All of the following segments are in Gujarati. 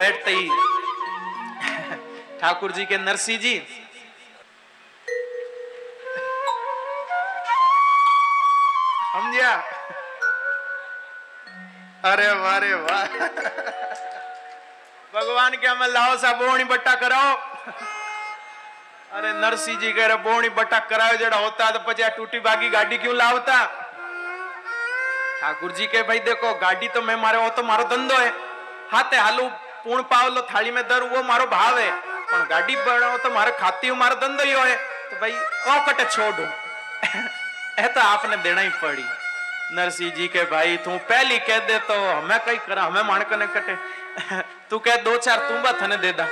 बैठते ही ठाकुर जी के नरसिंह जी समझा अरे वारे वाह भगवान के हमें लाओ सा बोणी बट्टा कराओ अरे नरसिंह जी कह रहे बोणी बट्टा कराओ जड़ा होता तो पचे टूटी बागी गाड़ी क्यों लावता ठाकुर जी के भाई देखो गाड़ी तो मैं मारे हो तो मारो धंधो है हाथे हालू કુણ પાવલો થાળી મેં દર વો મારો ભાવ. હે પણ ગાડી બનાવો તો મારે ખાતી હું મારો ધંધો યો હે. તો ભાઈ, ઓ કટે છોડું. એ તો આપને દેણાઈ પડી. નરસિંહજી કે ભાઈ, તું પહેલી કહે દે તો અમે કઈ કરા, અમે માણકને કટે. તું કે દો ચાર તુંબા થને દે દા.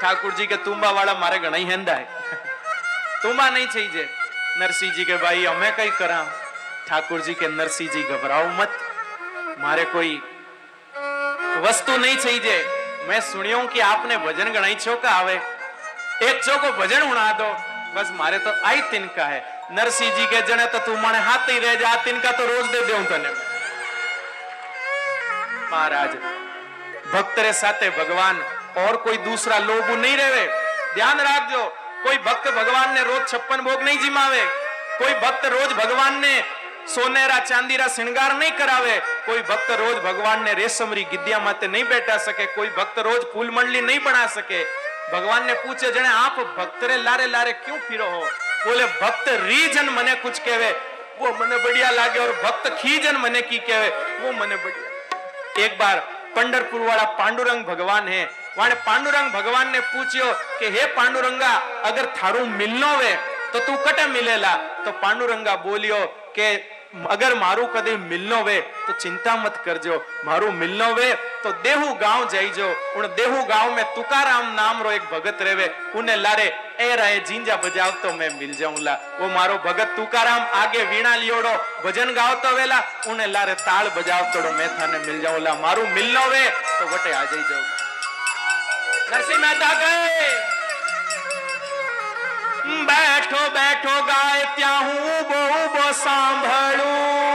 ઠાકુરજી કે તુંબા વાળા મારે ઘણા હેંદાય તુંબા નહીં થઈ જે નરસિંહજી કે, ભાઈ, અમે કઈ કરા. ઠાકુરજી કે, નરસિંહજી ગભરાવ મત. મારે કોઈ વસ્તુ નહીં થઈ જાય. મેં સુણ્યું કે આપને ભજન ગણાઈ છોકા આવે. એક ચોકો ભજન ઉણા દો. બસ મારે તો આઈ તિનકા હે. નરસિંહજી કે જણે તો તું મને હાથી રહેજે. આ તિનકા તો રોજ દે દેઉં તને. મહારાજ ભક્ત રે સાથે ભગવાન और कोई दूसरा लोभ नहीं रहे ध्यान रखो कोई भक्त भगवान ने रोज छप्पन भोग नहीं जिमावे कोई भक्त रोज भगवान ने सोनेरा चांदीरा श्रृंगार नहीं करावे કોઈ ભક્ત રોજ ભગવાનને રેશમરી ગિદ્યા માથે નહીં બેઠા શકે, કોઈ ભક્ત રોજ ફૂલ મંડલી નહીં બના શકે. ભગવાનને પૂછે, જણે આપ ભક્તરે લારે લારે ક્યું ફિરો હો? બોલે, ભક્ત રીજન મને કુછ કહેવે. વો મને બઢિયા લાગે ઓર ભક્ત ખીજન મને કી કહેવે. વો મને બઢિયા એક બાર પંડરપુર વાળા પાંડુરંગ ભગવાન હે. વાણે પાંડુરંગ ભગવાન ને પૂછ્યો કે, હે પાંડુરંગા, અગર થારું મિલનો વે, તો તું કટે મિલેલા? તો પાંડુરંગા બોલ્યો કે અગર મારું કદી મિલનો વે, તો ચિંતા મત કરજો. મારું મિલનો વે, તો દેહુ ગાંવ જઈજો. ઉણ દેહુ ગાંવ મેં તુકારામ નામ રો એક ભગત રેવે. ઉને લારે, એ રહે જીંજા બજાવતો મેં મિલ જાઉંલા. ઓ મારો ભગત તુકારામ, આગે વીણા લિયોડો. ભજન ગાવતો વેલા, ઉને લારે તાળ બજાવતો મેં થાને મિલ જાઉંલા. મારું મિલનો વે, તો વટે આ જઈ જાઉં નરસિંહ મહેતા કહે બેઠો બેઠો ગાય ત્યાં હું બહુ બહુ સાંભળું.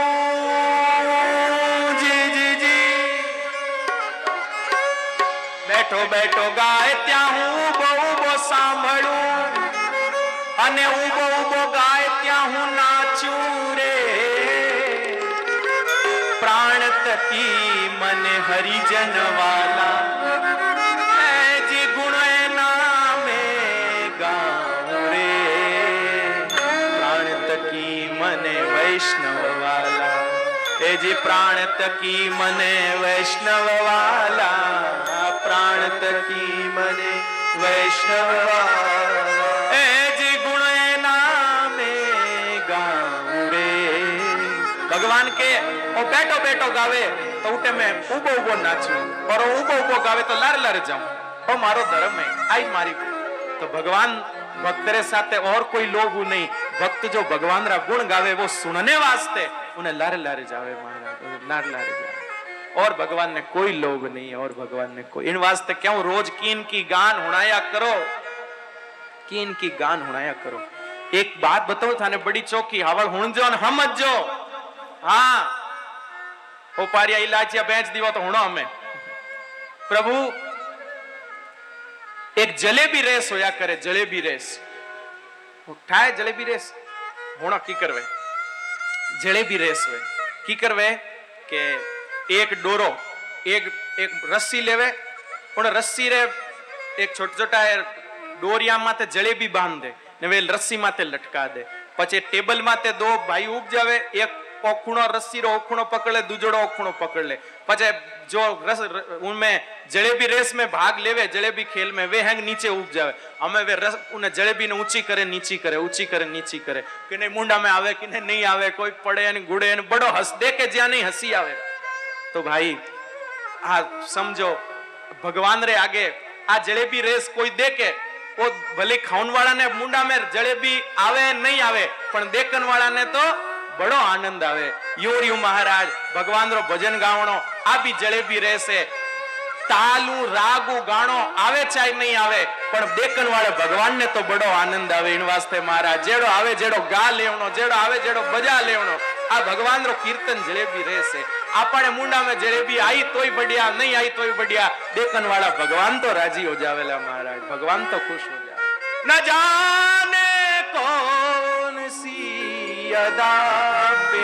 બેઠો બેઠો ગાય ત્યાં હું બહુ બહુ સાંભળું. અને ઊભો ઊભો ગાય ત્યાં હું નાચું રે. પ્રાણ તકી મને હરિજન જે પ્રાણ તકી મને વૈષ્ણવ વાલા પ્રાણ તકી મને વૈષ્ણવ વાલા એ જે ગુણ એના મે ભગવાન કે ઓ બેટો બેટો ગાવે તો ઉઠે મેં ઊભો ઊભો નાચું પર ઊભો ઊભો ગાવે તો લાર લાર જાઉં ઓ મારો ધર્મ આઈ મારી તો ભગવાન ભક્તરે સાથે ઓર કોઈ લોગુ નહીં ભક્ત જો ભગવાન રા ગુણ ગાવે વો સુનને વાસ્તે उन्हें लारे लारे जावे महाराज लार लारे जावे और भगवान ने कोई लोग नहीं और भगवान ने कोई इन वास्ते क्यों रोज कीन की गान हुनाया करो कीन की गान हुनाया करो एक बात बताओ थाने बड़ी चौकी हवल हुणजो ने समझजो हाँ पारिया इलाचिया बेच दीवा तो हुणो हमें प्रभु एक जलेबी रेस होया करे जलेबी रेस उठाए जलेबी रेस हुणो की करवे જલેબી રેસ હોય. કી કરવે? કે એક ડોરો, એક એક રસ્સી લેવે, પણ રસ્સી રે એક છોટ છોટા ડોરિયા માથે જલેબી બાંધે ને વેલ રસ્સી માથે લટકા દે પછી ટેબલ માથે દો, ભાઈ જાવે, એક ઓખુણો રસ્સીરો ઓખુણો પકડ લે દુજડો ઓખુણો પકડ. લે પછી જો રસ ઉમે જલેબી રેસ મે ભાગ લેવે, જલેબી ખેલ મે વે હેંગ નીચે ઉભ જાવે. અમે વે રસ, ઉને જલેબી ને ઊંચી કરે, નીચી કરે, ઊંચી કરે, નીચી કરે. કે નહીં મુંડા મે આવે, કે નહીં આવે, કોઈ પડે અને ગુડે અને બડો હસ દે કે જ્યાં નહીં હસી આવે. તો ભાઈ, આ સમજો, ભગવાન રે આગે, આ જલેબી રેસ કોઈ દે કે ઓ ભલે ખાઉન વાળાને મુંડા મે જલેબી આવે, નહીં આવે, પણ દેકન વાળાને તો બડો આનંદ આવે. યોડિયું મહારાજ ભગવાન ભજન ગાવણો આ બી જલેબી રહેશે. તાલું, રાગું, ગાણો આવે ચાહે નહીં આવે, પણ દેકન વાળે ભગવાનને તો બડો આનંદ આવે એન વાસ્તે મહારાજ. જેડો આવે જેડો ગા લેવણો, જેડો આવે જેડો બજા લેવણો, આ ભગવાન રો કીર્તન જલેબી રહેશે. આપણે મુંડામાં જલેબી આવી તોય બઢિયા, નહીં આવી તોય બઢિયા. દેકન વાળા ભગવાન તો રાજી હો મહારાજ. ભગવાન તો ખુશ હો જાવે. જાને કોન સી અદા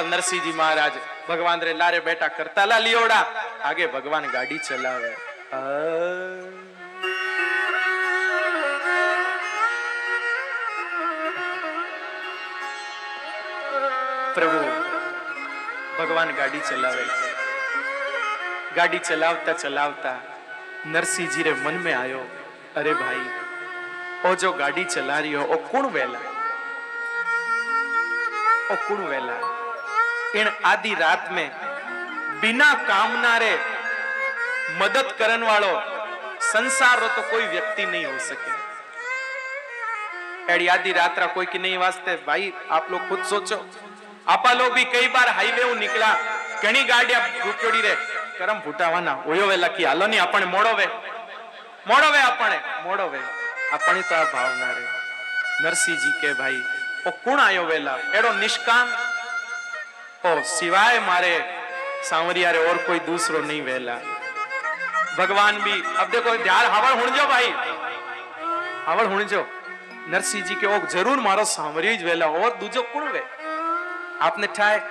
પણ નરસિંહજી મહારાજ ભગવાન રે લારે બેટા કરતા લા લિયોડા. આગે ભગવાન ગાડી ચલાવે. પ્રભુ, ભગવાન ગાડી ચલાવે છે. ગાડી ચલાવતા ચલાવતા નરસિંહજી રે મન મે આયો. અરે ભાઈ, ઓ જો ગાડી ચલા રહ્યો ઓ કોણ વેલા? ઓ કોણ વેલા? इन आधी रात में बिना कामना रे मदद करन वालो संसार रो तो कोई व्यक्ति नहीं हो सके एड़ी आधी रात्रा कोई की नहीं वास्ते भाई आप लोग खुद सोचो आपा लोग भी कई बार हाईवे હું નીકળ્યા ઘણી ગાડિયા રૂપયોડી રે કરમ ફૂટાવાના ઓયો વેલા કી હાલો ની આપણે મોડો વે મોડો વે આપણે મોડો વે આપણે તો આ ભાવના રે નરસિંહજી કે ભાઈ ઓ કોણ આયો વેલા એડો નિષ્કામ ओ सिवाय मारे सांवरिया रे और कोई दूसरो नहीं वेला भगवान भी अब देखो ध्यान हवड़ हुणजो भाई हवड़ हुणजो नरसिंह जी के ओ जरूर मारो सांवरियो જ વેલા और दूजो कोण वे आपने ठाय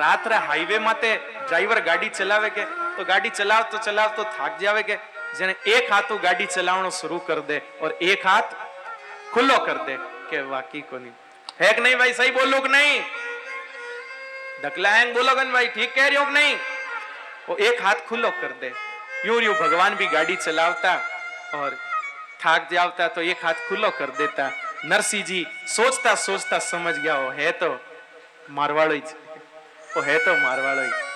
રાત્રે હાઈવે માતે ડ્રાઈવર ગાડી ચલાવે કે તો ગાડી ચલાવતો ચલાવતો થાક જાવે કે જેને એક હાથું ગાડી ચલાવણો शुरू कर दे और एक हाथ खुल्लो कर दे के वाकई को नहीं है कि नहीं भाई सही बोलो कि नहीं दकलाएंग बोलोगे भाई ठीक कह रही हो कि नहीं वो एक हाथ खुल्लो कर दे यूं यूं भगवान भी गाड़ी चलावता और थाक जावता तो एक हाथ खुल्लो कर देता नरसिंह जी सोचता सोचता समझ गया वो है तो मारवाड़ो જ वो है तो मारवाड़ो જ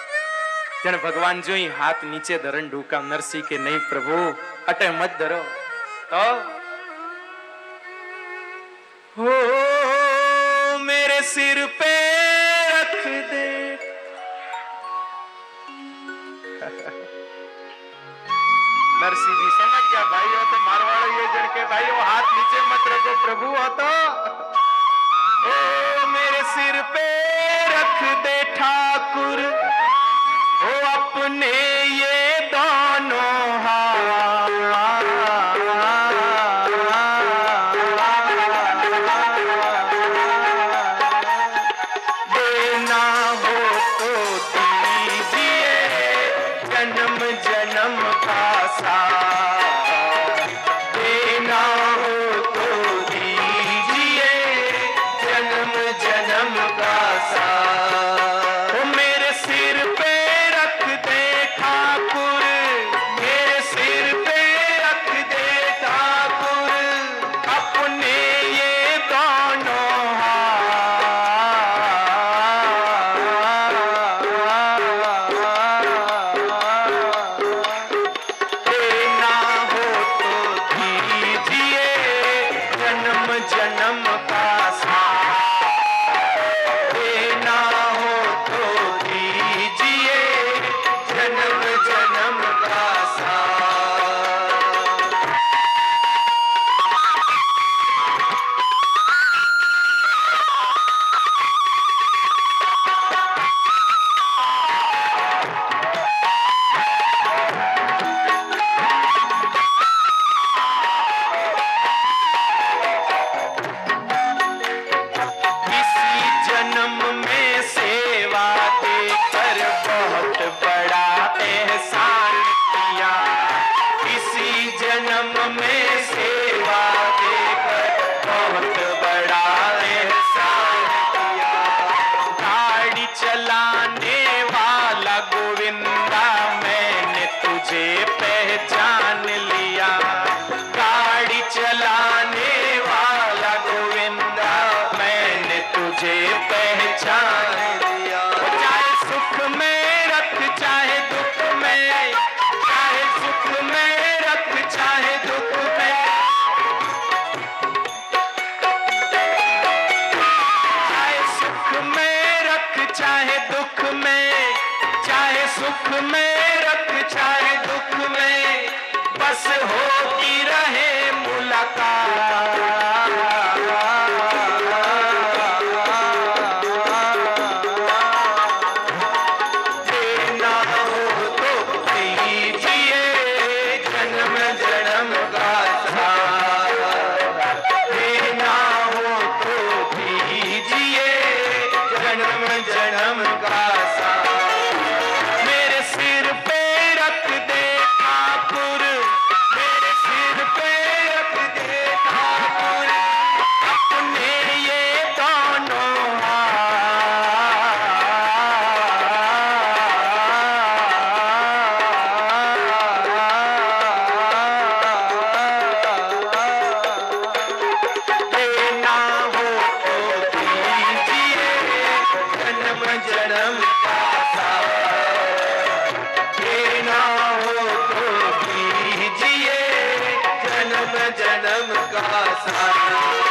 જેને ભગવાન જોઈ હાથ નીચે ધરણ ઢૂકા નરસિંહ કે નહીં પ્રભુ અટે મત ધરો તો हो मेरे सिर पे रख दे मारवाड़ो ये जन के भाई वो हाथ नीचे मत रखो प्रभु हो तो ओ मेरे सिर पे रख दे ठाकुर ओ अपने ये दोनों हाथ नम तुझे पहचान Thank you.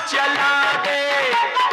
चला दे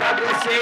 सबसे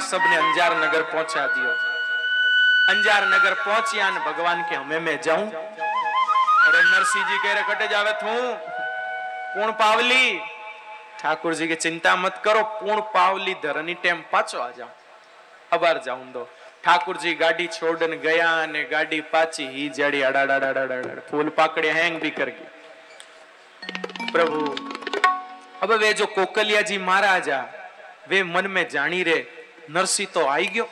આપ સબને અંજાર નગર પહોંચા દિયો. અંજાર નગર પહોંચ્યા અને ભગવાન કે હમે મેં જાઉં. અરે નરસિંહજી કહે કટે જાવે થું પૂર્ણ પાવલી. ઠાકોરજી કે, ચિંતા મત કરો પૂર્ણ પાવલી ધરની ટેમ પાછો આ જાઉં. અબાર જાઉં દો. ઠાકુરજી ગાડી છોડન ગયા અને ગાડી પાછી હી જડી અડાડાડાડાડાડ ફૂલ પાકડે હેંગ ભી કર ગઈ. પ્રભુ, હવે વે જો કોકલિયાજી મહારાજા, વે મન મે જાણી રે નરસિંહ તો આવી ગયો.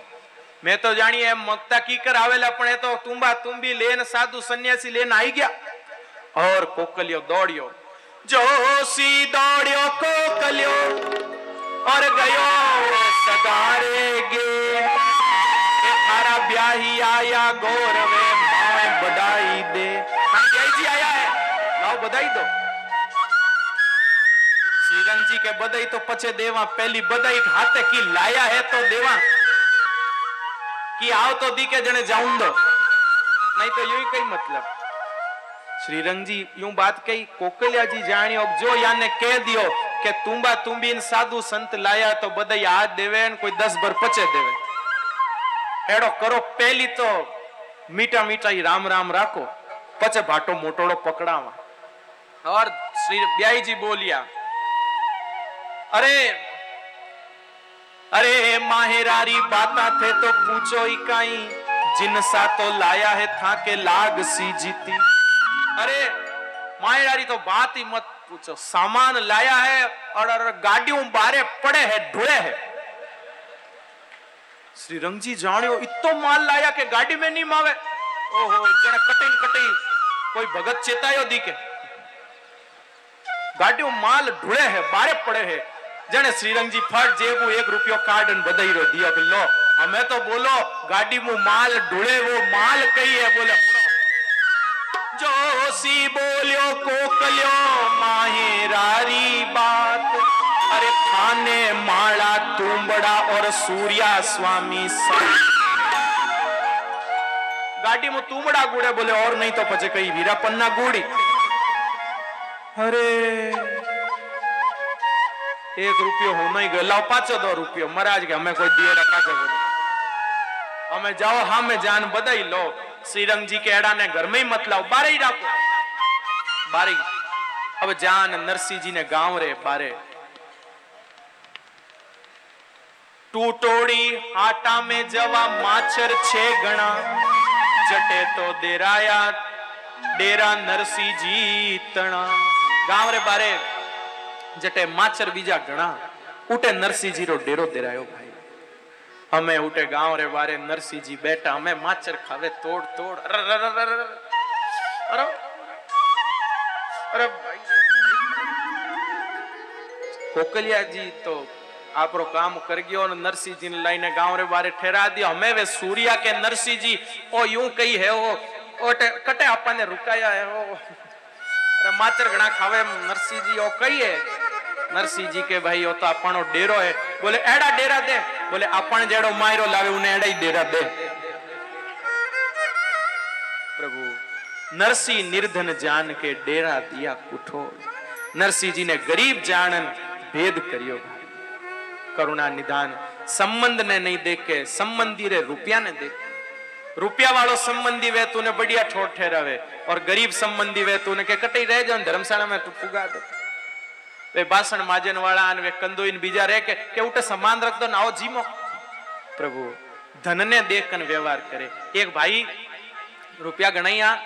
મેં તો જાણી એમ મગતા કીકર આવેલા, પણ એ તો તુંબા તુંબી લેન, સાધુ સંન્યાસી લેન આવી ગયા. ઓર કોકલ્યો દોડ્યો. જોશી દોડ્યો, કોકલ્યો ઓર ગયો સગારે ગે. કે મારા બ્યાહી આયા ગોરવે મા બધાઈ દે. જયજી આયા હે? લાવ બધાઈ દો. શ્રીરંગજી કે બદઈ તો પછે દેવા પહેલી બદઈ હાથે કી લાયા હે તો દેવા. કી આવ તો દી કે જણે જાઉં દો. નહીં તો યુ કઈ મતલબ? શ્રીરંગજી, યું બાત કઈ કોકલિયાજી જાણ્યો? જો યાને કહે દિયો કે તુંબા તુંબીન સાધુ સંત લાયા તો બદઈ આ દેવે ને કોઈ દસ ભર પચે દેવે. એડો કરો પહેલી તો મીઠા મીઠા ઈ રામ રામ રાખો. પછે ભાટો મોટોડો પકડાવા. હર શ્રી બ્યાઈજી બોલ્યા. बोलिया अरे अरे माहेरारी बाता थे तो पूछो ही काई जिन सा तो लाया है था के लाग सी जीती अरे माहेरारी तो बात ही मत पूछो सामान लाया है और, और गाड़ियों बारे पड़े है ढुड़े है श्री रंगजी जानियो इतो माल लाया के गाड़ी में नहीं मावे ओहो जने कटिंग कटिंग कोई भगत चेतायो दी के ગાડીઓ માલ ઢુળે હે બારે પડે હે જણે શ્રીરંગજી ફટ જેવું એક રૂપિયો કાર્ડ અને બધાઈ દિયો કે, લો, અમે તો બોલો ગાડી મુ માલ ઢુળે વો માલ કહીએ, બોલે જોશી બોલ્યો, કોકલ્યો માહેરારી બાત અરે થાને માળા તુંબડા ઓર સૂર્યા સ્વામી ગાડીમાં તુંબડા ગુડે બોલે, ઓર નહીં તો પછી કઈ વીરાપન્ના ગુડી અરે એક રૂપિયો હું નહીં ગયો. લાવ પાછો દો રૂપિયો. મહારાજ કે અમે કોઈ દિયડા પાછો અમે જાઓ, હામે જાન બધાઈ લો. શ્રીરંગજી કે એડાને ઘરમે મત લાવ. બારે રાખો. બારે હવે જાન નરસિંહજી ને ગાંવ રે બારે. ટૂટોડી આટા મે જવા માછર છે ઘણા. જટે તો દેરાયા, ડેરા નરસિંહજી તણા. ગાંવ રે બારે. જટે માચર બીજા ઘણા. ઉટે નરસિંહજી રો ડેરો દેરાયો ભાઈ. અમે ઉટે ગાંવ રે વારે નરસિંહજી બેઠા. અમે માચર ખાવે તોડ તોડ. અરે અરે અરે કોકલિયાજી તો આપણો કામ કરી ગયો અને નરસિંહજી ને લઈને ગાંવ રે વારે ઠેરા દી. અમે વે સૂર્યા કે નરસિંહજી, ઓ યું કઈ હે ઓ? ઓટે કટે આપણને રૂકાયા હે ઓ? માચર ઘણા ખાવે નરસિંહજી, ઓ હે? નરસિંહજી કે ભાઈ ઓ તો આપણો ડેરો હે. બોલે, એડા ડેરા દે. બોલે, આપણ જેડો માયરો લાવે ઉને એડા ડેરા દે. પ્રભુ, નરસિંહ નિર્ધન જાન કે ડેરા દિયા કુઠો. નરસિંહજીને ગરીબ જાણન ભેદ કર્યો કરુણા નિદાન સંબંધને નહીં દેખે સંબંધી રે રૂપિયાને દેખે. રૂપિયા વાળો સંબંધી વે તું બડિયા ઠોઠ ઠેરાવે. ઓર ગરીબ સંબંધી વે તું કે, કટઈ રહેજો ધર્મશાળામાં તું ફુગા દો. વે બાસણ માજન વાળા અને વે કંદોઈન બીજા રે કે કે ઉઠે સમાન રાખતો ને આવો જીમો. પ્રભુ, ધનને દેખ અને વ્યવહાર કરે. એક ભાઈ રૂપિયા ગણાયા.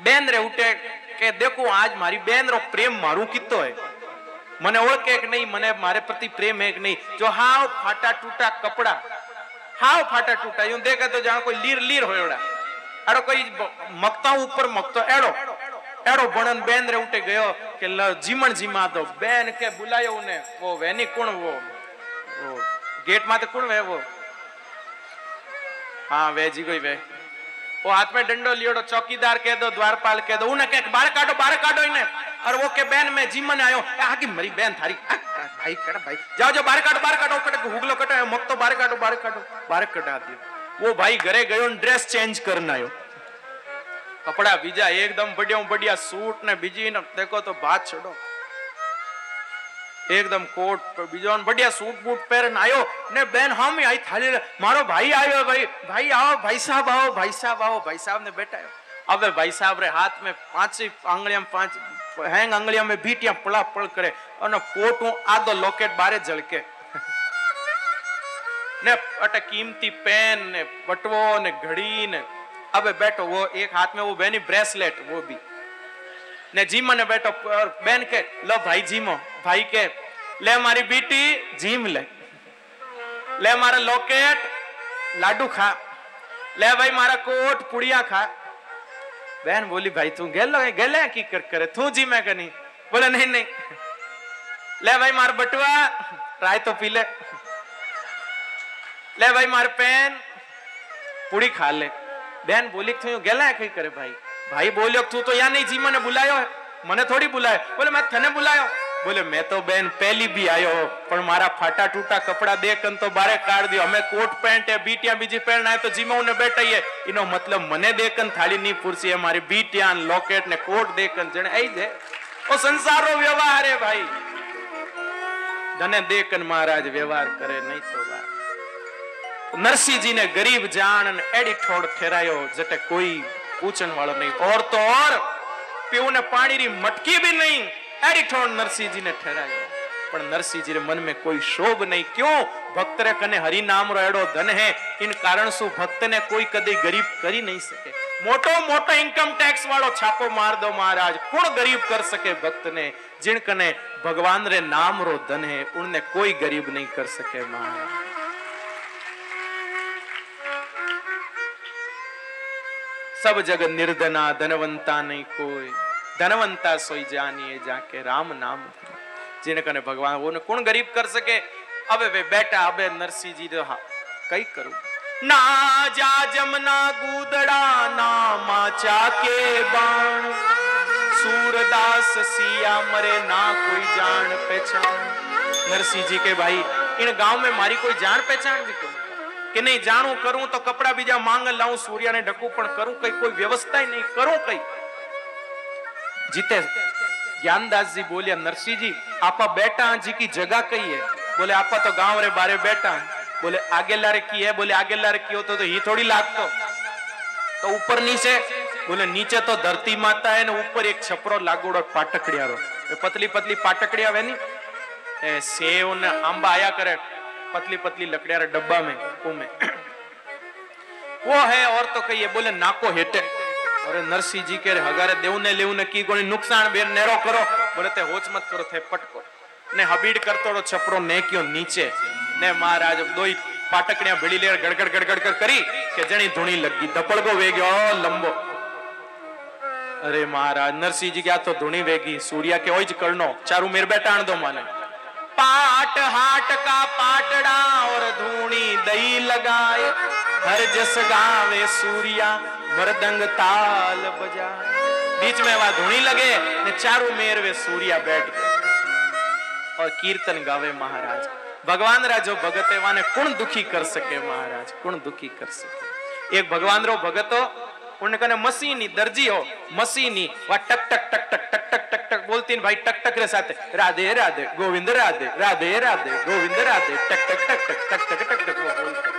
બેન રે ઉઠે કે દેખો, આજ મારી બેન રો પ્રેમ મારું કીતો હે. મને ઓળખે કે નહીં, મને મારે પ્રતિ પ્રેમ હે કે નહીં? જો હાવ ફાટા ટૂટા કપડા, હાવ ફાટા ટૂટા યું દેખે તો જાણ કોઈ લીર લીર હોયડા આડો કોઈ મકતા ઉપર મકતો એડો. એડો ભણન બેન રે ઉઠે ગયો કે જીમણ જીમા તો બેન કે બોલાયો ને, વો, વેની કોણ વો? ગેટમાં તો કોણ વેવો? હા, વેજી ગઈ વે. ઓ હાથ મેં ડંડો લિયોડો, ચોકીદાર કહે દો, દ્વારપાલ કહે દો. ઉને કે બાર કાઢો બાર કાઢો ને અરે વો કે બેન, મેં જીમન આયો. આકી મરી બેન થારી. ભાઈ કડા ભાઈ. જાઓ જો બાર કાઢો બાર કાઢો. કટે હુગલો કટે મત તો બાર કાઢો બાર કાઢો. બાર કઢા દે વો ભાઈ ઘરે ગયો ને ડ્રેસ ચેન્જ કરનાયો કપડા બીજા એકદમ ભડ્યા ભડ્યા સૂટ ને બીજી ને દેખો તો ભાત છડો. એકદમ કોટ બીજો ભડ્યા સૂટ બૂટ પહેરીને આવ્યો ને બેન હમ આઈ થાલી મારો ભાઈ આવ્યો ભાઈ. ભાઈ આવો, ભાઈ સાહેબ આવો, ભાઈ સાહેબ આવો. ભાઈ સાહેબ ને બેઠા હવે ભાઈ સાહેબ રે હાથ મેં પાંચી આંગળીયામાં પાંચ, હેંગ આંગળીયામાં ભીટિયા પળા પળ કરે અને કોટું આદો લોકેટ બારે ઝળકે. ને અટે કિંમતી પેન ને પટવો ને ઘડી ને अबे बैठो, वो एक हाथ में वो बहनी ब्रेसलेट वो भी। ने जिम ने बैठो, और बहन के, लो भाई जिमो, भाई के, ले हमारी बेटी जिम ले। ले हमारा लॉकेट लाडू खा। ले भाई मारा कोट, पुड़िया खा। बहन बोली, भाई तू गेल लो गेल है, की कर, करे? तू जी मैं कनी? बोले, नहीं नहीं। ले भाई मार बटुआ, राय तो पी ले। ले भाई मार पेन, पूड़ी खा ले। બેન બોલી થયું, ગેલા કઈ કરે ભાઈ. ભાઈ બોલ્યો તું તો યા નહીં જી, મને બોલાયો મને થોડી બોલાયો. બોલે, મેં તને બોલાયો. બોલે, મેં તો બેન પહેલી બી આવ્યો પણ મારા ફાટા ટૂટા કપડા બે કન તો બારે કાઢ દો અમે કોટ પેન્ટ એ બીટિયા બીજી પેન્ટ આય તો જીમાં હું બેઠાઈએ એનો મતલબ મને દેકન થાળી નહીં પૂરસી એ મારી બીટિયા લોકેટ ને કોટ દેકન જણે આવી જાય ઓ સંસારનો વ્યવહાર હે ભાઈ. ધને દેકન મહારાજ વ્યવહાર કરે, નહીં તો નરસિંહજી નરસિંહજીને ગરીબ જાણ એડિઠોડ ઠેરાયો જટે કોઈ પૂછન વાળો નહીં. ઓર તો ઓર પીવું પાણીની મટકી બી નહીં, એડિઠોડ નરસિંહજીને ઠેરાયો. પણ નરસિંહજી મન મેં કોઈ શોભ નહીં. ક્યું? ભક્તરે કને હરિ નામ રો એડો ધન હે? ઇન કારણ શું ભક્તને કોઈ કદી ગરીબ કરી નહીં શકે? મોટો મોટો ઇન્કમ ટેક્સ વાળો છાપો માર દો મહારાજ. કોણ ગરીબ કર શકે ભક્તને? જીણ કને ભગવાન રે નામ રો ધન હે. ઉણને કોઈ ગરીબ નહીં કર શકે મહારાજ. સબ જગ નિર્ધના, ધનવંતા નહીં કોઈ. ધનવંતા સોઈ જાનીએ જાકે રામ નામ. જેને કને ભગવાન, ઓને કોણ ગરીબ કર સકે હવે વે બેટા, હવે નરસિંહજી તો હા, કઈ કરું? ના જા જમના ગુદડા, ના માચા કે બાણ. सूरदास सिया मरे ना कोई जान पहचान नरसिंह जी के भाई इन गांव में मारी कोई जान पहचान भी કે નહીં, જાણું, કરું તો કપડા બીજા માંગ લાવું, સૂર્યને ઢકું, પણ કરું કઈ, કોઈ વ્યવસ્થા નહીં, કરું કઈ. જીતે જ્ઞાનદાસજી બોલ્યા, નરસિંહજી, આપા બેટા જી કી જગા કઈ હે બોલે, આપા તો ગાંવ રે બારે બેટા. બોલે આગેલા રે કી હે બોલે આગેલા રે કી હોતો તો હી થોડી લાગતો. તો ઉપર નીચે, બોલે, નીચે તો ધરતી માતા હે ને ઉપર એક છપરો લાગોડો પાટકડિયારો. એ પતલી પતલી પાટકડી આવેની એ સેવ ને આંબા આયા કરે. पतली पतली लकड़िया रे डब्बा में वो में वो है और तो कहिए बोले नाको हेटे अरे नरसिंह जी के हगारे देव ने लेव ने की कोई नुकसान बेर नेरो करो बोले ते होच मत करो थे पटको ने हबीड करतो रो छपरो ने क्यों नीचे ने महाराज दोई पाटकड़िया भेड़ी ले गड़गड़ गड़गड़ कर करी के जणी धुणी लगी धपड़गो वेग्यो लंबो अरे महाराज नरसिंह जी क्या तो धुणी वेगी सूर्या के ओज करनो चारू मेर बैठाण दो माने पाट हाट का पाटड़ा और धूणी दही लगाए हर जस गावे सूर्या मृदंग ताल बजाए बीच में वहां धुनी लगे ने चारों मेर वे सूर्या बैठ गए और कीर्तन गावे महाराज भगवान रा जो भगत है वाने कौन दुखी कर सके महाराज कौन दुखी कर सके एक भगवान रो भगत हो उन्हें कने मसीनी दर्जी हो मसीनी वह टक टक टक टक टक टक બોલતી ભાઈ ટક ટક સાથે. રાધે રાધે, ગોવિંદ, રાધે રાધે રાધે, ગોવિંદ, રાધે, ટક ટક ટક ટક ટક ટક ટક ટક બોલતો.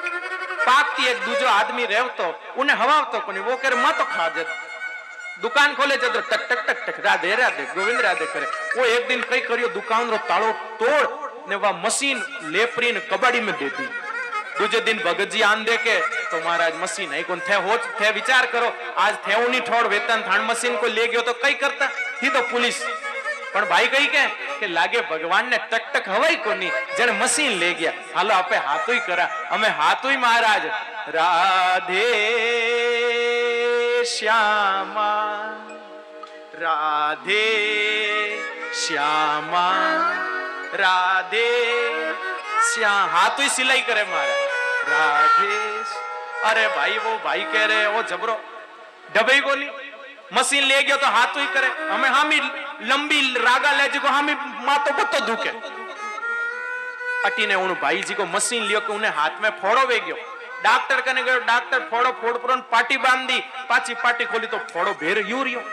પાપથી એક દૂજો આદમી રહેતો ઉને હવાવતો કોની વો કરે મતો ખાજે દુકાન ખોલે છે તો ટક ટક ટક ટક, રાધે રાધે, ગોવિંદ, રાધે કરે. ઓ એક દિન કઈ કર્યો દુકાન રો તાળો તોડ ને વા મશીન લેપરી ને કબાડી મે દે દૂજે દિન ભગતજી આમ દે તો મહારાજ મશીન હે કોન થે હોત, થે વિચાર કરો, આજ થેઉની ઠોડ વેતન થાણ મશીન કોઈ લે ગયો તો કઈ કરતા? થી તો પોલીસ પણ ભાઈ કઈ કે કે લાગે ભગવાનને ટકટક હવાય કોની? જેને મશીન લઈ ગયા. હાલો આપણે હાથોય કરા. અમે હાથોય મહારાજ. રાધે શ્યામા. રાધે શ્યામા. રાધે શ્યામ. હાથોય સિલાઈ કરે મારા રાધે અરે ભાઈ વો ભાઈ કે રે, ઓ જબરો. ડબઈ બોલી. મશીન લઈ ગયો તો હાથુય કરે. અમે હામી લંબી રાગા લેજી કો હામી માતો બતો દુકે અટીને ઉણ ભાઈજી કો મશીન લ્યો કે ઉને હાથ મે ફોડો વે ગયો. ડાક્ટર કને ગયો ડાક્ટર, ફોડો, ફોડ પર પાટી બાંધી. પાછી પાટી ખોલી તો ફોડો ભેર યુ રહ્યો.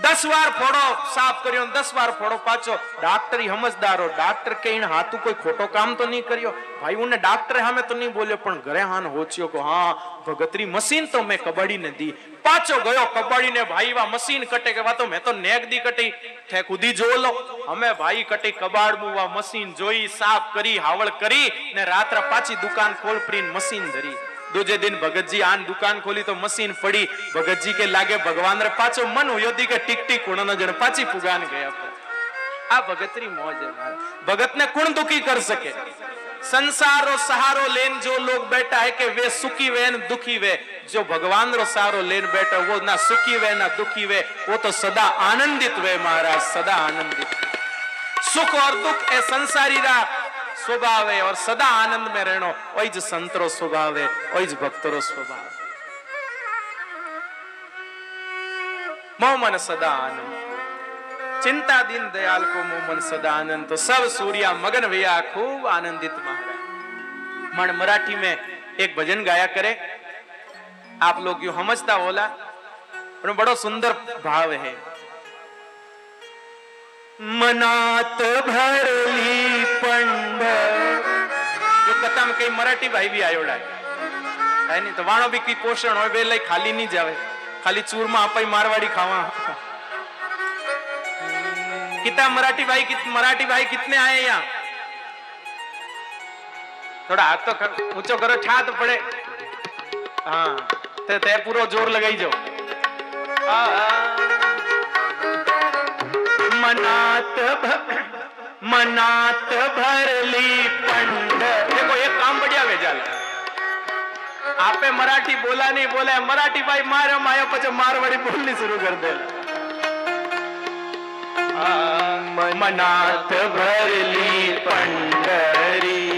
દસ વાર ફોડો, સાફ કર્યો દસ વાર ફોડો પાછો. ડાક્ટર સમજદારો, ડાક્ટર કે એને હાથું કોઈ ખોટો કામ તો નહીં કર્યો? ભાઈ ઉને ડોક્ટર સામે તો નહીં બોલ્યો, પણ ઘરે હાન હોચ્યો કે, હા, ભગતરી મશીન તો મેં કબાડીને દી. પાછો ગયો કબાડીને, ભાઈ વા મશીન કટે કે વાતો મેં તો નેગ દી કટી. ઠેક કુદી જો લો. અમે ભાઈ કટી કબાડવું વા મશીન જોઈ, સાફ કરી, હાવળ કરી ને રાત્રે પાછી દુકાન ખોલ પ્રીન મશીન ધરી. दूजे दिन भगत जी आन दुकान खोली तो मशीन पड़ी भगत जी के लागे भगवान रे पाचो मन हुयो दी के टिक टिक कुणन जण पाची पुगान गया આ ભગતરી મોજ હે ભગતને કોણ દુખી કર સકે संसार रो सहारो लेन जो लोग बैठा है कि वे सुखी वे न दुखी वे जो भगवान रो सहारो लेन बैठा वो ना सुखी वे ना दुखी वे वो तो सदा आनंदित वे महाराज सदा आनंदित सुख और दुख ए संसारी रा स्वभाव है और सदा आनंद में रहना वही ज संतरो स्वभाव है वही ज भक्तरो स्वभाव मोह मन सदा आनंद चिंता दिन दयाल को मोह मन सदा आनंद तो सब सूर्या मगन भैया खूब आनंदित महाराज मन मराठी में एक भजन गाया करे आप लोग यूं समझता होला पर बड़ो सुंदर भाव है मनात भरली पंड जो कथा में कई मराठी भाई भी आयोड़ा है है नहीं तो वाणो भी की पोषण हो बे लई खाली नहीं जावे खाली चूरमा आपाई मारवाड़ी खावा कितना मराठी भाई कित मराठी भाई कितने आए यहाँ थोड़ा हाथ तो कर- ऊंचो करो छात पड़े हाँ ते ते पूरो जोर लगाई जो मनात भ- मनात भरली पंड देखो एक काम बढ़िया भेजा आपे मराठी बोला नहीं बोला है मराठी भाई मारे मायो पचे मारवाड़ी बोलनी शुरू कर दे मनात भरली पंडरी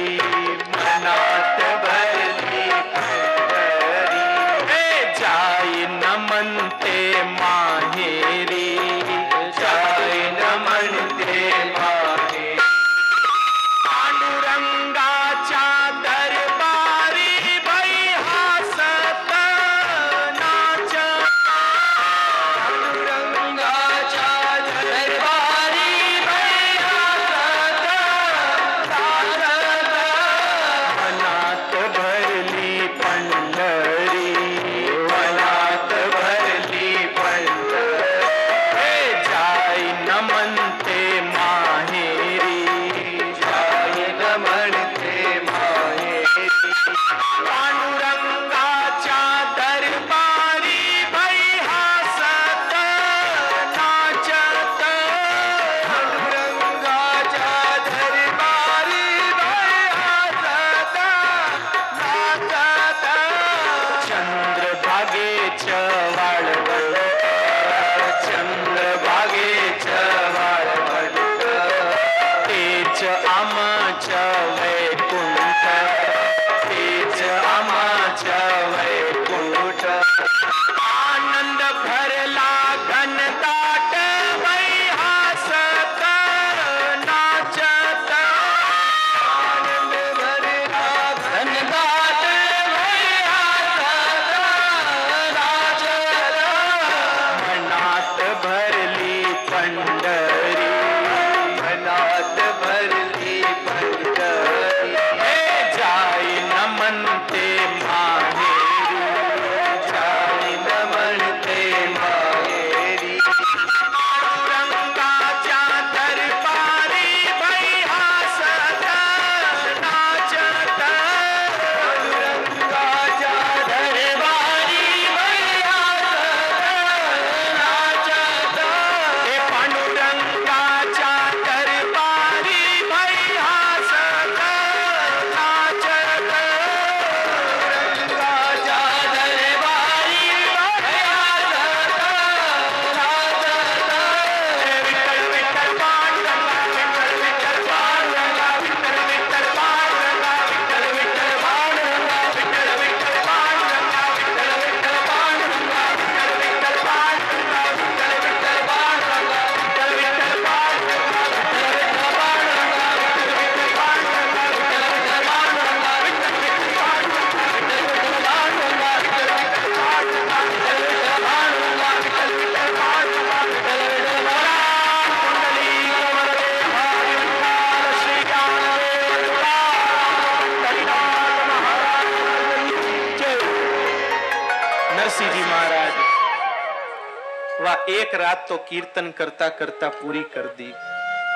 કીર્તન કરતા કરતા પૂરી કરી દી.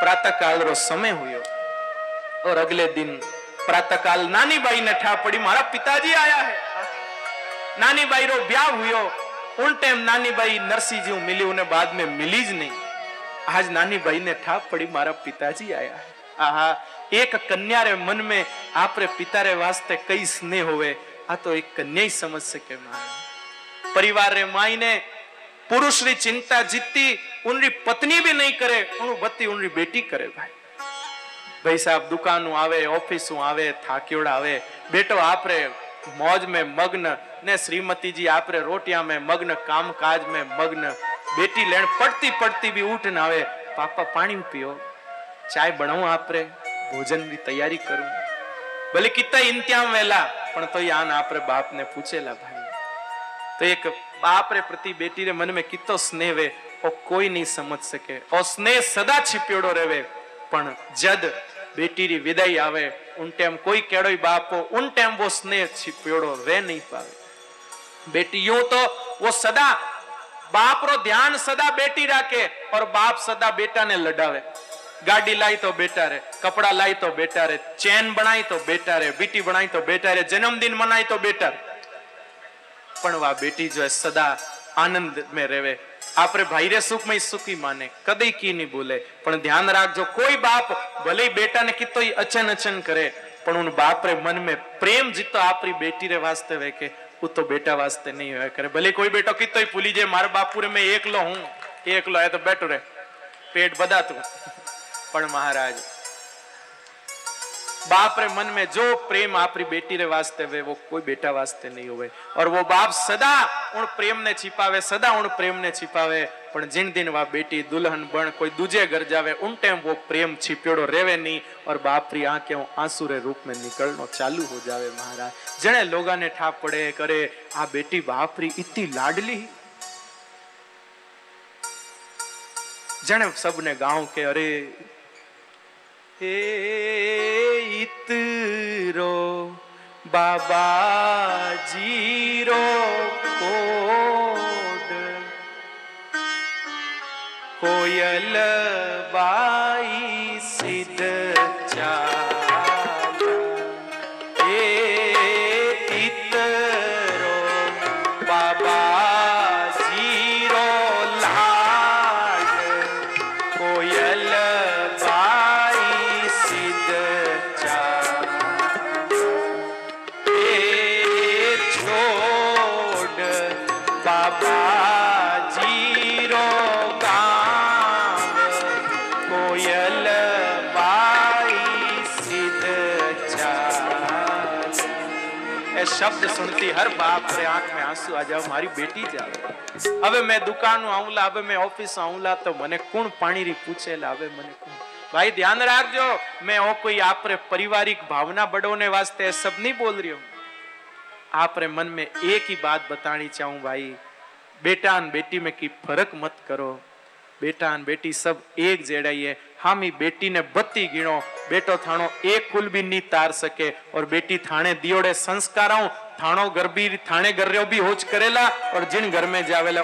પ્રાતકાળનો સમય હોયો. ઓર અગલે દિન પ્રાતકાલ નાની બાઈ ને ઠાપડી મારા પિતાજી આયા હે. નાની બાઈ રો બ્યાહ હુયો. ઉન ટાઈમ નાની બાઈ નરસિંહજી હું મિલી ઉને બાદ મે મિલી જ નહીં. આજ નાની બાઈ ને ઠાપ પડી. મારા પિતાજી આયા હે. આહા, એક કન્યા રે મન મે આપરે પિતા રે વાસ્તે કઈ સ્નેહ હોવે. આ તો એક કન્યા સમજ શકે માં પરિવાર રે માઈને पुरुष री चिंता जीती उनरी पत्नी भी नहीं करे उन बत्ती उनरी बेटी करे भाई ભાઈ સાહેબ દુકાનો આવે ઓફિસો આવે થાક્યોડા આવે બેટો આપરે મોજ में मग्न ने श्रीमती जी आपरे रोटिया में मग्न काम काज में मग्न बेटी लेण पड़ती पड़ती भी उठ ना आवे पापा पानी पियो चाय बनाऊं आपरे भोजन की तैयारी करूं भले कितना इंतजाम वेला પણ તો યાન આપરે બાપ ને પૂછેલા ભાઈ તો એક બાપરે પ્રતિ બેટીરે મન મેં કિતો સ્નેહવે ઓ કોઈ નહીં સમજ સકે ઓ સ્નેહ સદા છીપ્યોડો રહેવે, પણ જદ બેટીરી વિદાય આવે, ઉન ટાઈમ કોઈ કેળોય બાપો, ઉન ટાઈમ વો સ્નેહ છીપ્યોડો રે નહીં પાવે. બેટીઓ તો વો સદા બાપ રો ધ્યાન સદા બેટી રાખે, ઓર બાપ સદા બેટાને લડાવે. ગાડી લાઈ તો બેટા રે, કપડા લાઈ તો બેટા રે, ચેન બનાઈ તો બેટા રે બીટી બનાઈ તો બેટા રે, જન્મદિન મનાય તો બેટા રે. પણ વા બેટી જો સદા આનંદ મે રહેવે. આપણે ભાઈરે સુખમય સુખી માને, કદી કી નહીં બોલે. પણ ધ્યાન રાખજો, કોઈ બાપ ભલે બેટાને કીતો અચન અચન કરે, પણ ઉન બાપ રે મન મે પ્રેમ જીતો આપરી બેટી રે વાસ્તે વે કે ઉ તો બેટા વાસ્તે નહીં હોય કરે. ભલે કોઈ બેટો કીતો ભૂલી જાય, મારા બાપુ રે મેં એકલો હું, એકલો એ તો બેટો રે, પેટ બદાતું પણ મહારાજ बाप रे मन में जो प्रेम आपरी बेटी रे वास्ते वे वो कोई बेटा वास्ते नहीं हुए और वो बाप सदा उन प्रेम ने छिपावे सदा उन प्रेम ने छिपावे પણ जिन दिन वा बेटी दुल्हन बन कोई दूजे घर जावे उन टाइम वो प्रेम छिप्योड़ो रेवे नहीं और बाप री आंखें आंसू रे रूप में निकलनो चालू हो जावे महाराज जने लोगा ने ठा पड़े करे आ बेटी बाप री इतनी लाडली जने सबने गांव के अरे હે ઇતરો બાબા જીરો કોડ કોયલ શબ્દ સુનતી હર બાપ રે આંખ में આંસू આ જાવ મારી બેટી જ આવે હવે મેં દુકાનો આઉલા હવે મેં ઓફિસ આઉલા તો મને કોણ પાણી રી પૂછેલા હવે મને કોણ भाई ध्यान रखजो मैं वो कोई आपरे पारिवारिक भावना बढ़ोने वास्ते सब नहीं बोल रही हूं आपरे मन में एक ही बात बतानी चाहूं भाई बेटा और बेटी में की फर्क मत करो बेटा और बेटी सब एक जेड़ा ही है हम ही बेटी ने बत्ती गिनो बेटो थाणो एक कुल भी नहीं तार सके और बेटी थाने दियोड़े संस्कारों थाणो गर्भी थाने गर्यो भी होच करेला और जिन घर में जावेला